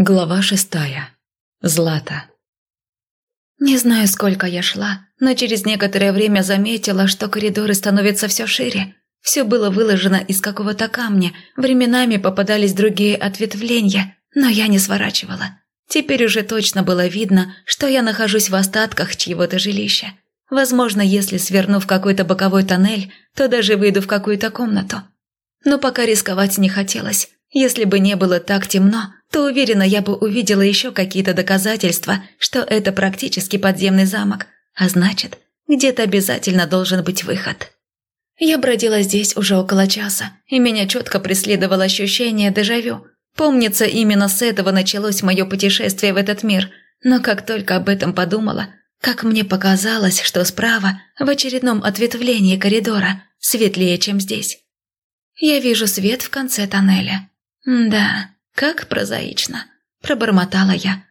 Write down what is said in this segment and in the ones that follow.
Глава шестая. Злата. Не знаю, сколько я шла, но через некоторое время заметила, что коридоры становятся все шире. Все было выложено из какого-то камня, временами попадались другие ответвления, но я не сворачивала. Теперь уже точно было видно, что я нахожусь в остатках чьего-то жилища. Возможно, если сверну в какой-то боковой тоннель, то даже выйду в какую-то комнату. Но пока рисковать не хотелось. Если бы не было так темно, то уверена, я бы увидела еще какие-то доказательства, что это практически подземный замок, а значит, где-то обязательно должен быть выход. Я бродила здесь уже около часа, и меня четко преследовало ощущение дежавю. Помнится, именно с этого началось мое путешествие в этот мир, но как только об этом подумала, как мне показалось, что справа, в очередном ответвлении коридора, светлее, чем здесь. Я вижу свет в конце тоннеля. «Да, как прозаично», – пробормотала я.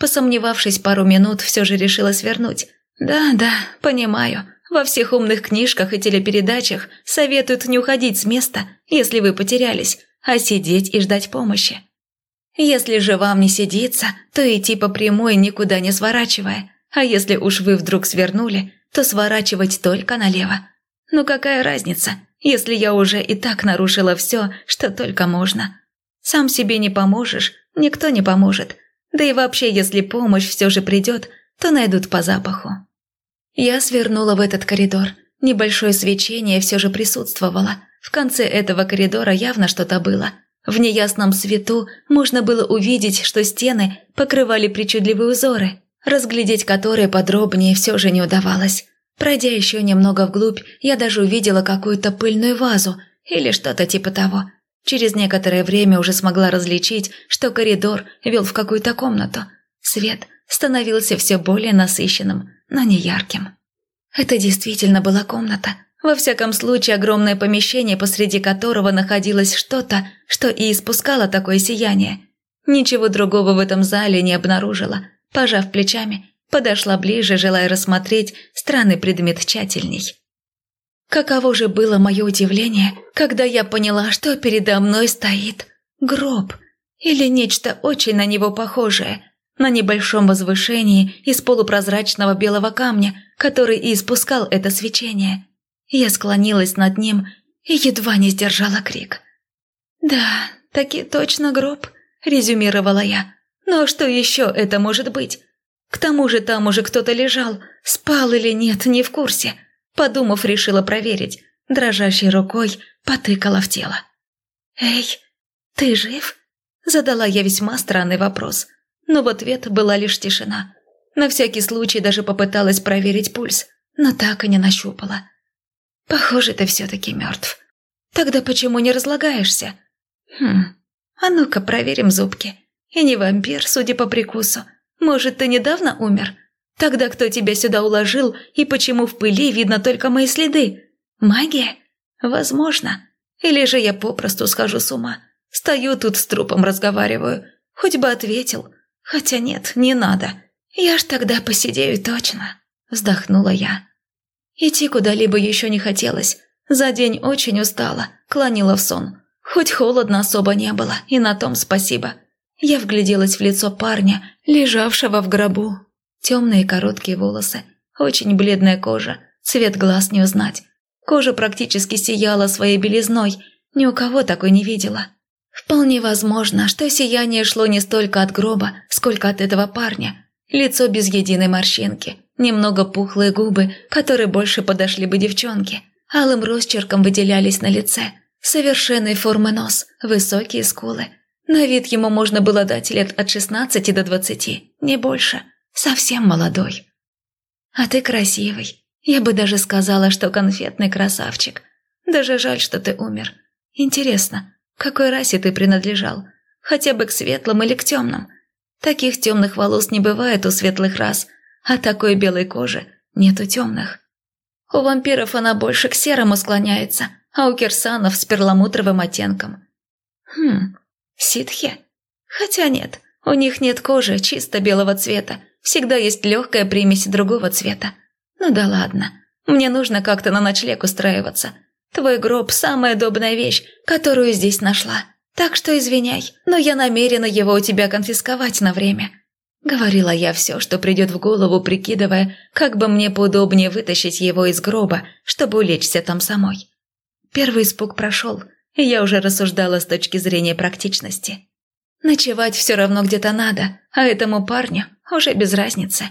Посомневавшись пару минут, все же решила свернуть. «Да-да, понимаю. Во всех умных книжках и телепередачах советуют не уходить с места, если вы потерялись, а сидеть и ждать помощи. Если же вам не сидится, то идти по прямой, никуда не сворачивая. А если уж вы вдруг свернули, то сворачивать только налево. Ну какая разница, если я уже и так нарушила все, что только можно?» Сам себе не поможешь, никто не поможет. Да и вообще, если помощь все же придет, то найдут по запаху. Я свернула в этот коридор. Небольшое свечение все же присутствовало. В конце этого коридора явно что-то было. В неясном свету можно было увидеть, что стены покрывали причудливые узоры, разглядеть которые подробнее все же не удавалось. Пройдя еще немного вглубь, я даже увидела какую-то пыльную вазу или что-то типа того. Через некоторое время уже смогла различить, что коридор вел в какую-то комнату. Свет становился все более насыщенным, но не ярким. Это действительно была комната. Во всяком случае, огромное помещение, посреди которого находилось что-то, что и испускало такое сияние. Ничего другого в этом зале не обнаружила. Пожав плечами, подошла ближе, желая рассмотреть странный предмет тщательней. Каково же было мое удивление, когда я поняла, что передо мной стоит гроб или нечто очень на него похожее, на небольшом возвышении из полупрозрачного белого камня, который и испускал это свечение. Я склонилась над ним и едва не сдержала крик. «Да, таки точно гроб», – резюмировала я. «Но что еще это может быть? К тому же там уже кто-то лежал, спал или нет, не в курсе». Подумав, решила проверить. Дрожащей рукой потыкала в тело. «Эй, ты жив?» Задала я весьма странный вопрос. Но в ответ была лишь тишина. На всякий случай даже попыталась проверить пульс, но так и не нащупала. «Похоже, ты все-таки мертв. Тогда почему не разлагаешься?» «Хм, а ну-ка проверим зубки. И не вампир, судя по прикусу. Может, ты недавно умер?» Тогда кто тебя сюда уложил и почему в пыли видно только мои следы? Магия? Возможно. Или же я попросту схожу с ума. Стою тут с трупом разговариваю. Хоть бы ответил. Хотя нет, не надо. Я ж тогда посидею точно. Вздохнула я. Идти куда-либо еще не хотелось. За день очень устала, клонила в сон. Хоть холодно особо не было, и на том спасибо. Я вгляделась в лицо парня, лежавшего в гробу, Темные короткие волосы, очень бледная кожа, цвет глаз не узнать. Кожа практически сияла своей белизной, ни у кого такой не видела. Вполне возможно, что сияние шло не столько от гроба, сколько от этого парня. Лицо без единой морщинки, немного пухлые губы, которые больше подошли бы девчонке. Алым росчерком выделялись на лице. Совершенной формы нос, высокие скулы. На вид ему можно было дать лет от 16 до 20, не больше – Совсем молодой. А ты красивый. Я бы даже сказала, что конфетный красавчик. Даже жаль, что ты умер. Интересно, какой расе ты принадлежал? Хотя бы к светлым или к темным? Таких темных волос не бывает у светлых рас, а такой белой кожи нет у темных. У вампиров она больше к серому склоняется, а у кирсанов с перламутровым оттенком. Хм, ситхи? Хотя нет, у них нет кожи чисто белого цвета, Всегда есть легкая примесь другого цвета. Ну да ладно. Мне нужно как-то на ночлег устраиваться. Твой гроб – самая удобная вещь, которую здесь нашла. Так что извиняй, но я намерена его у тебя конфисковать на время». Говорила я все, что придет в голову, прикидывая, как бы мне поудобнее вытащить его из гроба, чтобы улечься там самой. Первый испуг прошел, и я уже рассуждала с точки зрения практичности. Ночевать все равно где-то надо, а этому парню уже без разницы.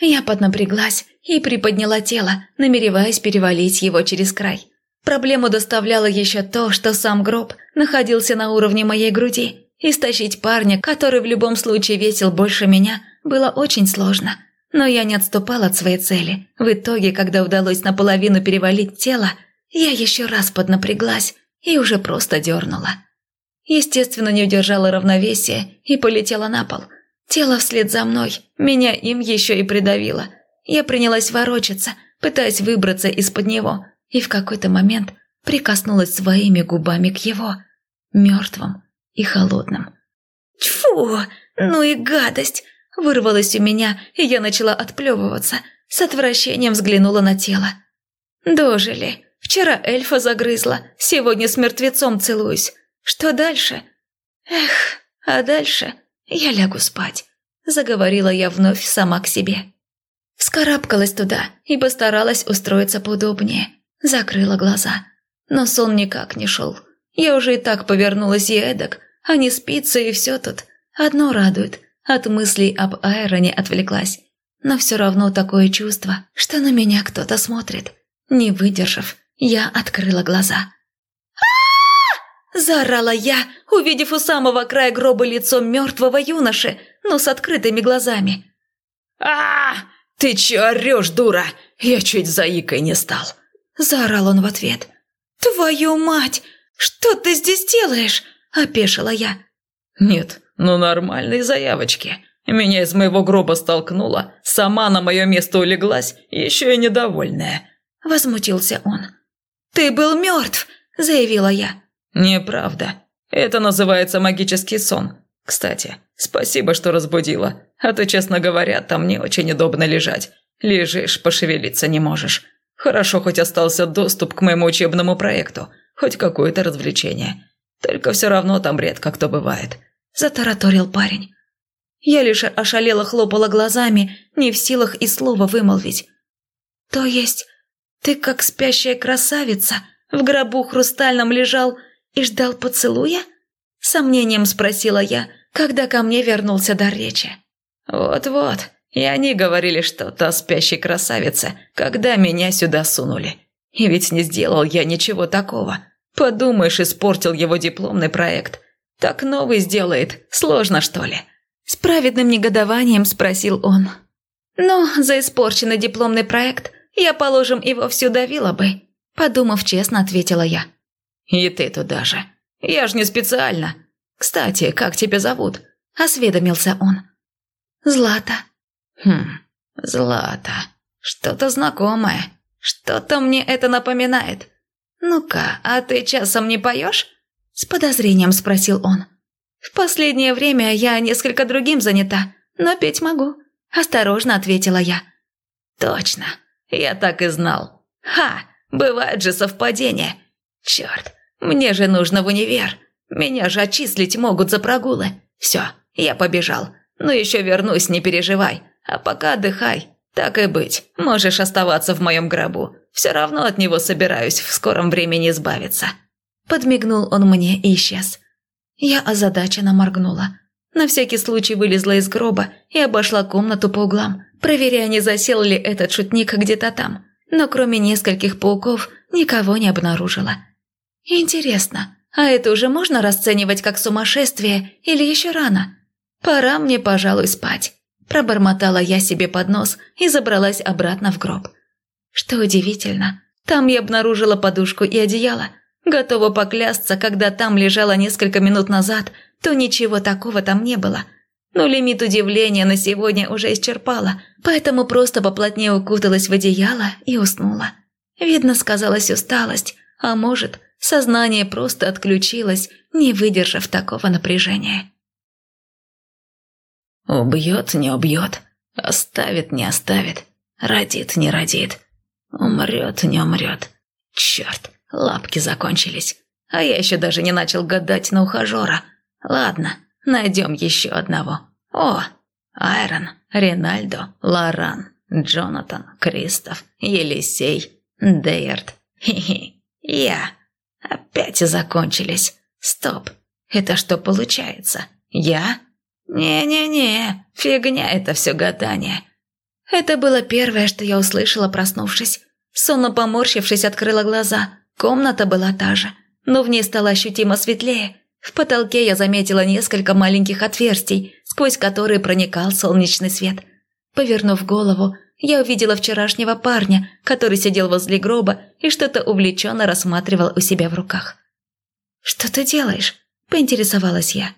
Я поднапряглась и приподняла тело, намереваясь перевалить его через край. Проблему доставляло еще то, что сам гроб находился на уровне моей груди, и стащить парня, который в любом случае весил больше меня, было очень сложно. Но я не отступала от своей цели. В итоге, когда удалось наполовину перевалить тело, я еще раз поднапряглась и уже просто дернула. Естественно, не удержала равновесия и полетела на пол. Тело вслед за мной, меня им еще и придавило. Я принялась ворочаться, пытаясь выбраться из-под него, и в какой-то момент прикоснулась своими губами к его, мертвым и холодным. «Тьфу, ну и гадость!» Вырвалось у меня, и я начала отплевываться. С отвращением взглянула на тело. «Дожили. Вчера эльфа загрызла, сегодня с мертвецом целуюсь. Что дальше? Эх, а дальше я лягу спать, заговорила я вновь сама к себе. Скарабкалась туда и постаралась устроиться поудобнее. Закрыла глаза. Но сон никак не шел. Я уже и так повернулась эдак, а не спится и все тут. Одно радует. От мыслей об Айроне отвлеклась. Но все равно такое чувство, что на меня кто-то смотрит. Не выдержав, я открыла глаза. Заорала я, увидев у самого края гроба лицо мертвого юноши, но с открытыми глазами. а, Ты че орешь, дура? Я чуть заикой не стал!» Заорал он в ответ. «Твою мать! Что ты здесь делаешь?» – опешила я. «Нет, ну нормальные заявочки. Меня из моего гроба столкнула, сама на мое место улеглась, еще и недовольная». Возмутился он. «Ты был мертв!» – заявила я. «Неправда. Это называется магический сон. Кстати, спасибо, что разбудила. А то, честно говоря, там не очень удобно лежать. Лежишь, пошевелиться не можешь. Хорошо, хоть остался доступ к моему учебному проекту. Хоть какое-то развлечение. Только все равно там редко кто бывает». Затараторил парень. Я лишь ошалела хлопала глазами, не в силах и слова вымолвить. «То есть ты как спящая красавица в гробу хрустальном лежал и ждал поцелуя?» Сомнением спросила я, когда ко мне вернулся дар речи. «Вот-вот, и они говорили что-то о спящей красавице, когда меня сюда сунули. И ведь не сделал я ничего такого. Подумаешь, испортил его дипломный проект. Так новый сделает, сложно что ли?» С праведным негодованием спросил он. «Ну, за испорченный дипломный проект я, положим, и вовсю давила бы», подумав честно, ответила я. «И ты туда же. Я ж не специально. Кстати, как тебя зовут?» – осведомился он. «Злата». «Хм, Злата. Что-то знакомое. Что-то мне это напоминает. Ну-ка, а ты часом не поешь?» – с подозрением спросил он. «В последнее время я несколько другим занята, но петь могу», – осторожно ответила я. «Точно. Я так и знал. Ха, бывают же совпадения. Черт, мне же нужно в универ. Меня же отчислить могут за прогулы. Все, я побежал. Но еще вернусь, не переживай. А пока отдыхай. Так и быть, можешь оставаться в моем гробу. Все равно от него собираюсь в скором времени избавиться». Подмигнул он мне и исчез. Я озадаченно моргнула. На всякий случай вылезла из гроба и обошла комнату по углам, проверяя, не засел ли этот шутник где-то там. Но кроме нескольких пауков никого не обнаружила. Интересно, а это уже можно расценивать как сумасшествие или еще рано? Пора мне, пожалуй, спать. Пробормотала я себе под нос и забралась обратно в гроб. Что удивительно, там я обнаружила подушку и одеяло. Готова поклясться, когда там лежала несколько минут назад, то ничего такого там не было. Но лимит удивления на сегодня уже исчерпала, поэтому просто поплотнее укуталась в одеяло и уснула. Видно, сказалась усталость, а может, Сознание просто отключилось, не выдержав такого напряжения. Убьет, не убьет, оставит, не оставит, родит, не родит, умрет, не умрет. Черт, лапки закончились. А я еще даже не начал гадать на ухажера. Ладно, найдем еще одного. О, Айрон, Ринальдо, Лоран, Джонатан, Кристоф, Елисей, Дейерт. Хи-хи, я. Опять закончились. Стоп, это что получается? Я? Не-не-не, фигня это все гадание. Это было первое, что я услышала, проснувшись. Сонно поморщившись, открыла глаза. Комната была та же, но в ней стало ощутимо светлее. В потолке я заметила несколько маленьких отверстий, сквозь которые проникал солнечный свет. Повернув голову, я увидела вчерашнего парня, который сидел возле гроба и что-то увлеченно рассматривал у себя в руках. «Что ты делаешь?» – поинтересовалась я.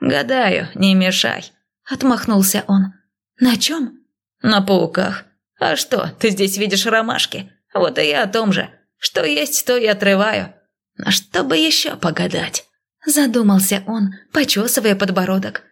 «Гадаю, не мешай», – отмахнулся он. «На чем?» «На пауках. А что, ты здесь видишь ромашки? Вот и я о том же. Что есть, то и отрываю. На что бы еще погадать?» Задумался он, почесывая подбородок.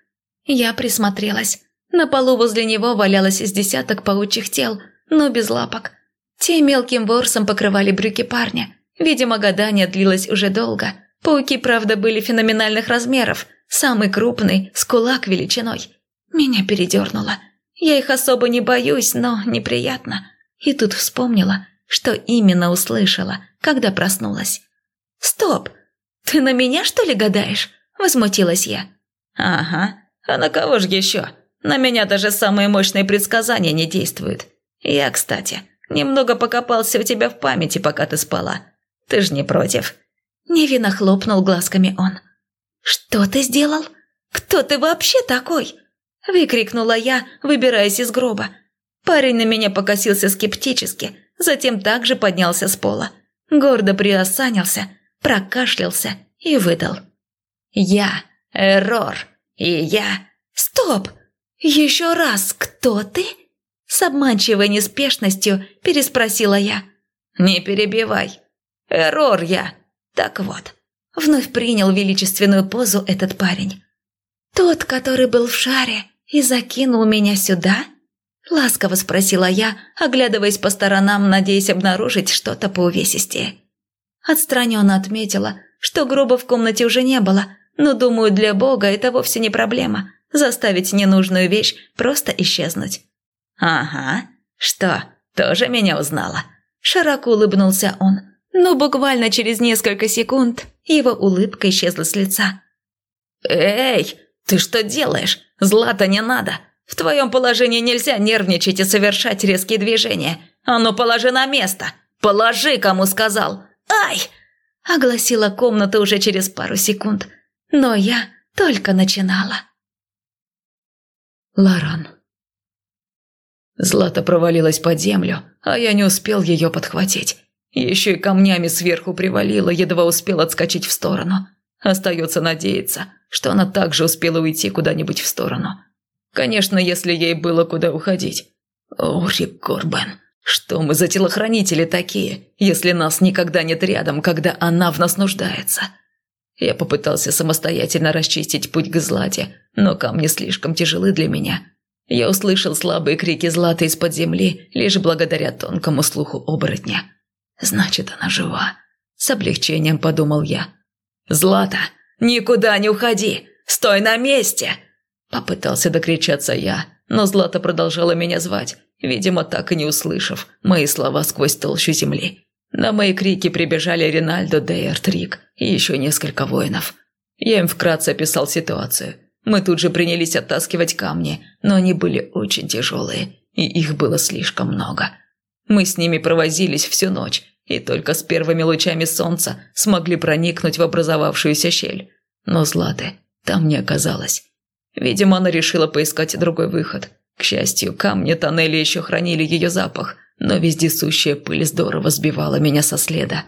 Я присмотрелась. На полу возле него валялось из десяток паучьих тел, но без лапок. Те мелким ворсом покрывали брюки парня. Видимо, гадание длилось уже долго. Пауки, правда, были феноменальных размеров. Самый крупный, с кулак величиной. Меня передернуло. Я их особо не боюсь, но неприятно. И тут вспомнила, что именно услышала, когда проснулась. «Стоп! Ты на меня, что ли, гадаешь?» – возмутилась я. «Ага. А на кого же еще? На меня даже самые мощные предсказания не действуют. Я, кстати, немного покопался у тебя в памяти, пока ты спала. Ты же не против?» Невинно хлопнул глазками он. «Что ты сделал? Кто ты вообще такой?» Выкрикнула я, выбираясь из гроба. Парень на меня покосился скептически, затем также поднялся с пола. Гордо приосанился, прокашлялся и выдал. «Я Эррор, и я...» «Стоп! Еще раз, кто ты?» С обманчивой неспешностью переспросила я. «Не перебивай. Эррор я. Так вот». Вновь принял величественную позу этот парень. «Тот, который был в шаре и закинул меня сюда?» Ласково спросила я, оглядываясь по сторонам, надеясь обнаружить что-то поувесистее. Отстраненно отметила, что гроба в комнате уже не было, но, думаю, для Бога это вовсе не проблема – заставить ненужную вещь просто исчезнуть. «Ага. Что, тоже меня узнала?» Широко улыбнулся он, но буквально через несколько секунд его улыбка исчезла с лица. «Эй, ты что делаешь? Злата не надо. В твоем положении нельзя нервничать и совершать резкие движения. А ну положи на место. Положи, кому сказал. Ай!» Огласила комната уже через пару секунд. Но я только начинала. Лоран. Злата провалилась под землю, а я не успел ее подхватить. Еще и камнями сверху привалила, едва успел отскочить в сторону. Остается надеяться, что она также успела уйти куда-нибудь в сторону. Конечно, если ей было куда уходить. О, Рик Корбен, что мы за телохранители такие, если нас никогда нет рядом, когда она в нас нуждается?» Я попытался самостоятельно расчистить путь к Злате, но камни слишком тяжелы для меня. Я услышал слабые крики Златы из-под земли лишь благодаря тонкому слуху оборотня. Значит, она жива. С облегчением подумал я. «Злата, никуда не уходи! Стой на месте!» Попытался докричаться я, но Злата продолжала меня звать, видимо, так и не услышав мои слова сквозь толщу земли. На мои крики прибежали Ринальдо, Дейерт, Рик и еще несколько воинов. Я им вкратце описал ситуацию. Мы тут же принялись оттаскивать камни, но они были очень тяжелые, и их было слишком много. Мы с ними провозились всю ночь, и только с первыми лучами солнца смогли проникнуть в образовавшуюся щель. Но Златы там не оказалось. Видимо, она решила поискать другой выход. К счастью, камни тоннеля еще хранили ее запах, но вездесущая пыль здорово сбивала меня со следа.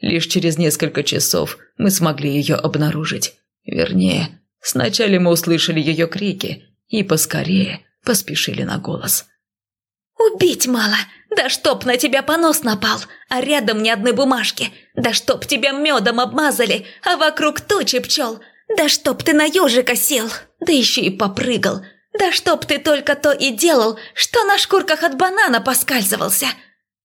Лишь через несколько часов мы смогли ее обнаружить. Вернее, сначала мы услышали ее крики и поскорее поспешили на голос. «Убить мало! Да чтоб на тебя понос напал, а рядом ни одной бумажки! Да чтоб тебя медом обмазали, а вокруг тучи пчел! Да чтоб ты на ежика сел, да еще и попрыгал! Да чтоб ты только то и делал, что на шкурках от банана поскальзывался!»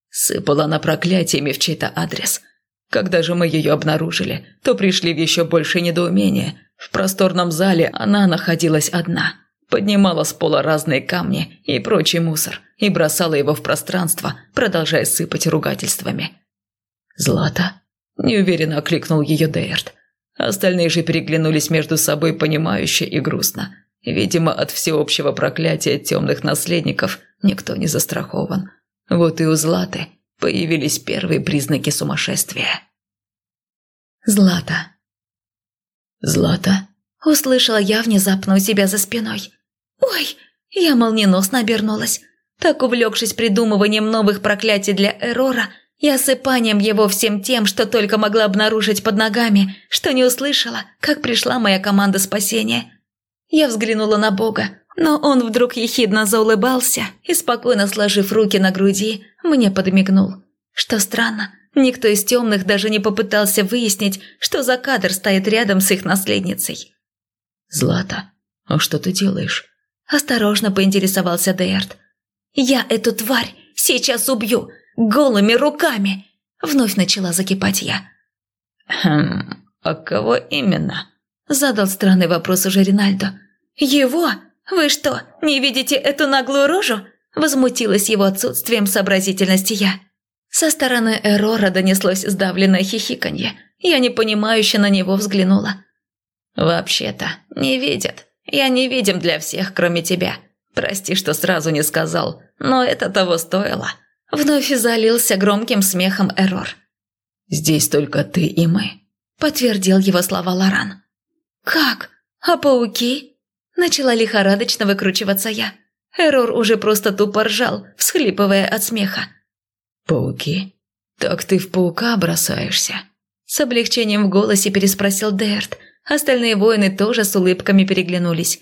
Сыпала на проклятиями в чей-то адрес – Когда же мы ее обнаружили, то пришли в еще большее недоумение. В просторном зале она находилась одна. Поднимала с пола разные камни и прочий мусор и бросала его в пространство, продолжая сыпать ругательствами. «Злата?» – неуверенно окликнул ее Дейрт. Остальные же переглянулись между собой понимающе и грустно. Видимо, от всеобщего проклятия темных наследников никто не застрахован. Вот и у Златы появились первые признаки сумасшествия. Злата. Злата? Услышала я внезапно у себя за спиной. Ой, я молниеносно обернулась. Так увлекшись придумыванием новых проклятий для Эрора – и осыпанием его всем тем, что только могла обнаружить под ногами, что не услышала, как пришла моя команда спасения. Я взглянула на Бога, но он вдруг ехидно заулыбался и, спокойно сложив руки на груди, мне подмигнул. Что странно, никто из темных даже не попытался выяснить, что за кадр стоит рядом с их наследницей. «Злата, а что ты делаешь?» Осторожно поинтересовался Дейрт. «Я эту тварь сейчас убью!» голыми руками!» Вновь начала закипать я. «Хм, а кого именно?» Задал странный вопрос уже Ринальдо. «Его? Вы что, не видите эту наглую рожу?» Возмутилась его отсутствием сообразительности я. Со стороны Эрора донеслось сдавленное хихиканье. Я непонимающе на него взглянула. «Вообще-то, не видят. Я не видим для всех, кроме тебя. Прости, что сразу не сказал, но это того стоило». Вновь залился громким смехом Эрор. «Здесь только ты и мы», – подтвердил его слова Лоран. «Как? А пауки?» – начала лихорадочно выкручиваться я. Эрор уже просто тупо ржал, всхлипывая от смеха. «Пауки? Так ты в паука бросаешься?» С облегчением в голосе переспросил Дерт. Остальные воины тоже с улыбками переглянулись.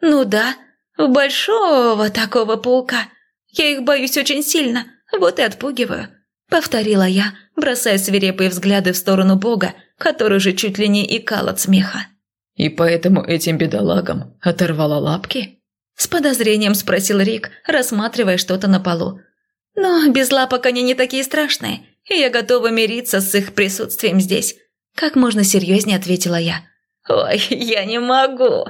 «Ну да, в большого такого паука. Я их боюсь очень сильно. Вот и отпугиваю», — повторила я, бросая свирепые взгляды в сторону Бога, который же чуть ли не икал от смеха. «И поэтому этим бедолагам оторвала лапки?» С подозрением спросил Рик, рассматривая что-то на полу. «Но без лапок они не такие страшные, и я готова мириться с их присутствием здесь», как можно серьезнее ответила я. «Ой, я не могу!»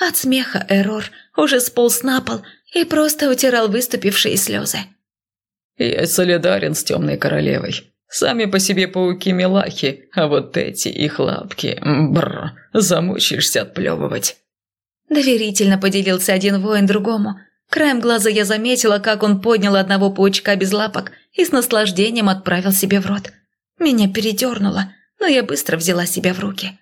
От смеха Эрор уже сполз на пол и просто утирал выступившие слезы. Я солидарен с темной королевой. Сами по себе пауки-милахи, а вот эти их лапки, бррр, замучаешься отплевывать. Доверительно поделился один воин другому. Краем глаза я заметила, как он поднял одного паучка без лапок и с наслаждением отправил себе в рот. Меня передернуло, но я быстро взяла себя в руки.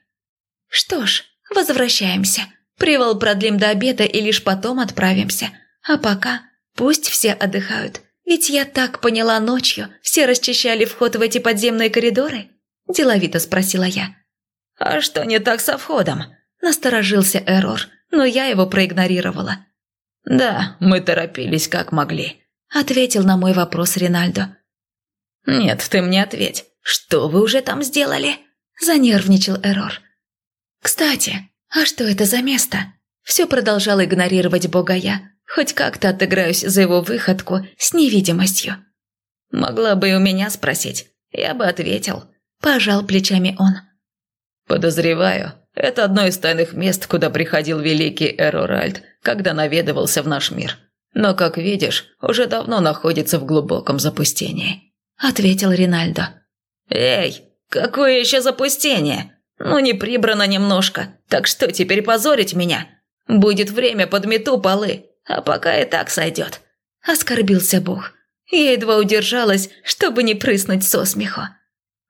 Что ж, возвращаемся. Привал продлим до обеда и лишь потом отправимся. А пока пусть все отдыхают. Ведь я так поняла ночью, все расчищали вход в эти подземные коридоры?» – деловито спросила я. «А что не так со входом?» – насторожился Эрор, но я его проигнорировала. «Да, мы торопились как могли», – ответил на мой вопрос Ринальдо. «Нет, ты мне ответь, что вы уже там сделали?» – занервничал Эрор. «Кстати, а что это за место?» Все продолжал игнорировать бога я, Хоть как-то отыграюсь за его выходку с невидимостью. Могла бы и у меня спросить, я бы ответил. Пожал плечами он. Подозреваю, это одно из тайных мест, куда приходил великий Эроральд, когда наведывался в наш мир. Но, как видишь, уже давно находится в глубоком запустении. Ответил Ринальдо. Эй, какое еще запустение? Ну не прибрано немножко, так что теперь позорить меня? Будет время подмету полы, а пока и так сойдет», – оскорбился Бог. Я едва удержалась, чтобы не прыснуть со смеху.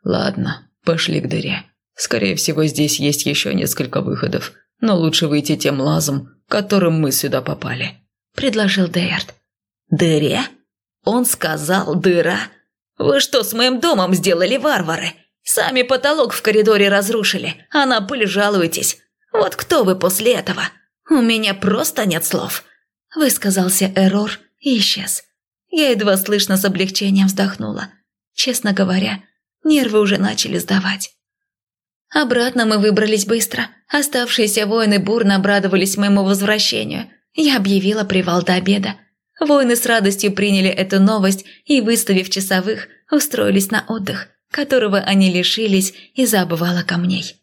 «Ладно, пошли к дыре. Скорее всего, здесь есть еще несколько выходов, но лучше выйти тем лазом, которым мы сюда попали», – предложил Дейард. «Дыре? Он сказал дыра? Вы что с моим домом сделали, варвары? Сами потолок в коридоре разрушили, а на пыль жалуетесь. Вот кто вы после этого? У меня просто нет слов». Высказался Эрор и исчез. Я едва слышно с облегчением вздохнула. Честно говоря, нервы уже начали сдавать. Обратно мы выбрались быстро. Оставшиеся воины бурно обрадовались моему возвращению. Я объявила привал до обеда. Воины с радостью приняли эту новость и, выставив часовых, устроились на отдых. которого они лишились из-за обвала камней.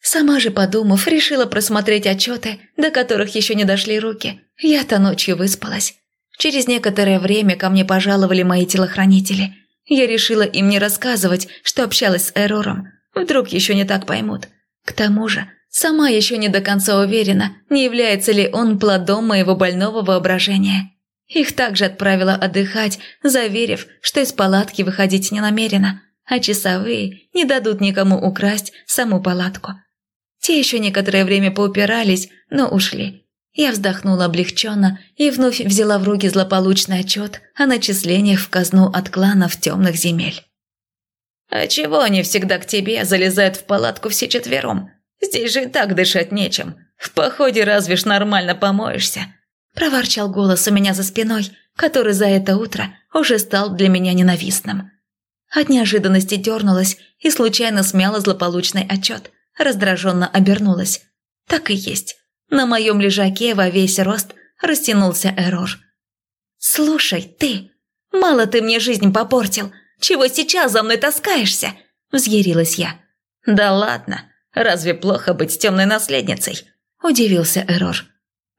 Сама же, подумав, решила просмотреть отчеты, до которых еще не дошли руки. Я-то ночью выспалась. Через некоторое время ко мне пожаловали мои телохранители. Я решила им не рассказывать, что общалась с Эрором. Вдруг еще не так поймут. К тому же, сама еще не до конца уверена, не является ли он плодом моего больного воображения. Их также отправила отдыхать, заверив, что из палатки выходить не намерена, а часовые не дадут никому украсть саму палатку. Те еще некоторое время поупирались, но ушли. Я вздохнула облегченно и вновь взяла в руки злополучный отчет о начислениях в казну от кланов темных земель. «А чего они всегда к тебе залезают в палатку все четвером? Здесь же и так дышать нечем. В походе разве ж нормально помоешься?» Проворчал голос у меня за спиной, который за это утро уже стал для меня ненавистным. От неожиданности дернулась и случайно смяла злополучный отчет. Раздраженно обернулась. Так и есть. На моем лежаке во весь рост растянулся Эрор. «Слушай, ты, мало ты мне жизнь попортил. Чего сейчас за мной таскаешься?» – взъярилась я. «Да ладно, разве плохо быть темной наследницей?» – удивился Эрор.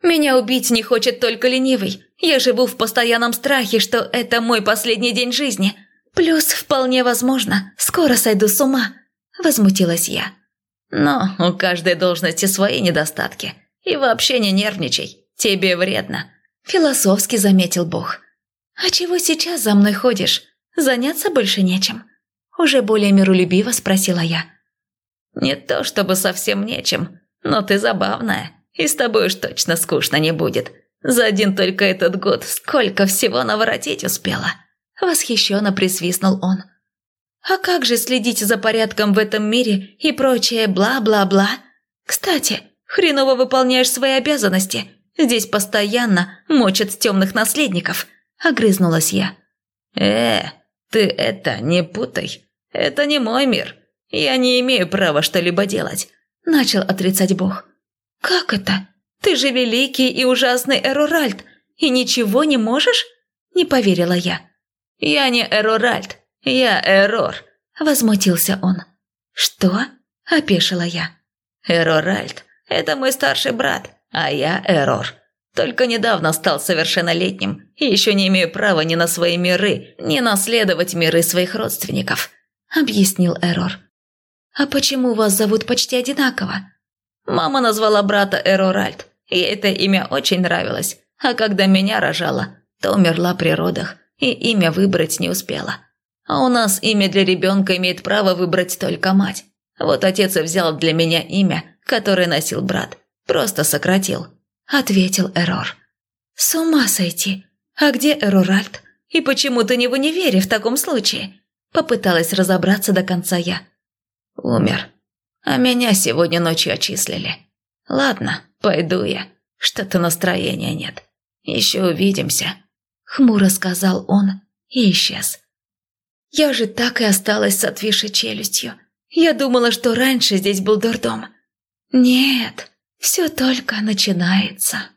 «Меня убить не хочет только ленивый. Я живу в постоянном страхе, что это мой последний день жизни. Плюс, вполне возможно, скоро сойду с ума», – возмутилась я. «Но у каждой должности свои недостатки. И вообще не нервничай, тебе вредно», – философски заметил Бог. «А чего сейчас за мной ходишь? Заняться больше нечем?» Уже более миролюбиво спросила я. «Не то чтобы совсем нечем, но ты забавная, и с тобой уж точно скучно не будет. За один только этот год сколько всего наворотить успела!» Восхищенно присвистнул он. «А как же следить за порядком в этом мире и прочее бла-бла-бла? Кстати, хреново выполняешь свои обязанности. Здесь постоянно мочат темных наследников», – огрызнулась я. «Э, ты это не путай. Это не мой мир. Я не имею права что-либо делать», – начал отрицать Бог. «Как это? Ты же великий и ужасный Эроральд, и ничего не можешь?» – не поверила я. «Я не Эроральд, я Эрор», – возмутился он. «Что?» – опешила я. «Эроральд – это мой старший брат, а я Эрор. Только недавно стал совершеннолетним и еще не имею права ни на свои миры, ни наследовать миры своих родственников», – объяснил Эрор. «А почему вас зовут почти одинаково?» Мама назвала брата Эроральд, ей это имя очень нравилось, а когда меня рожала, то умерла при родах, и имя выбрать не успела. А у нас имя для ребенка имеет право выбрать только мать. Вот отец и взял для меня имя, которое носил брат, просто сократил», – ответил Эрор. «С ума сойти! А где Эроральд? И почему ты не в универе в таком случае?» Попыталась разобраться до конца я. «Умер», а меня сегодня ночью отчислили. Ладно, пойду я. Что-то настроения нет. Еще увидимся», – хмуро сказал он и исчез. Я же так и осталась с отвисшей челюстью. Я думала, что раньше здесь был дурдом. Нет, все только начинается.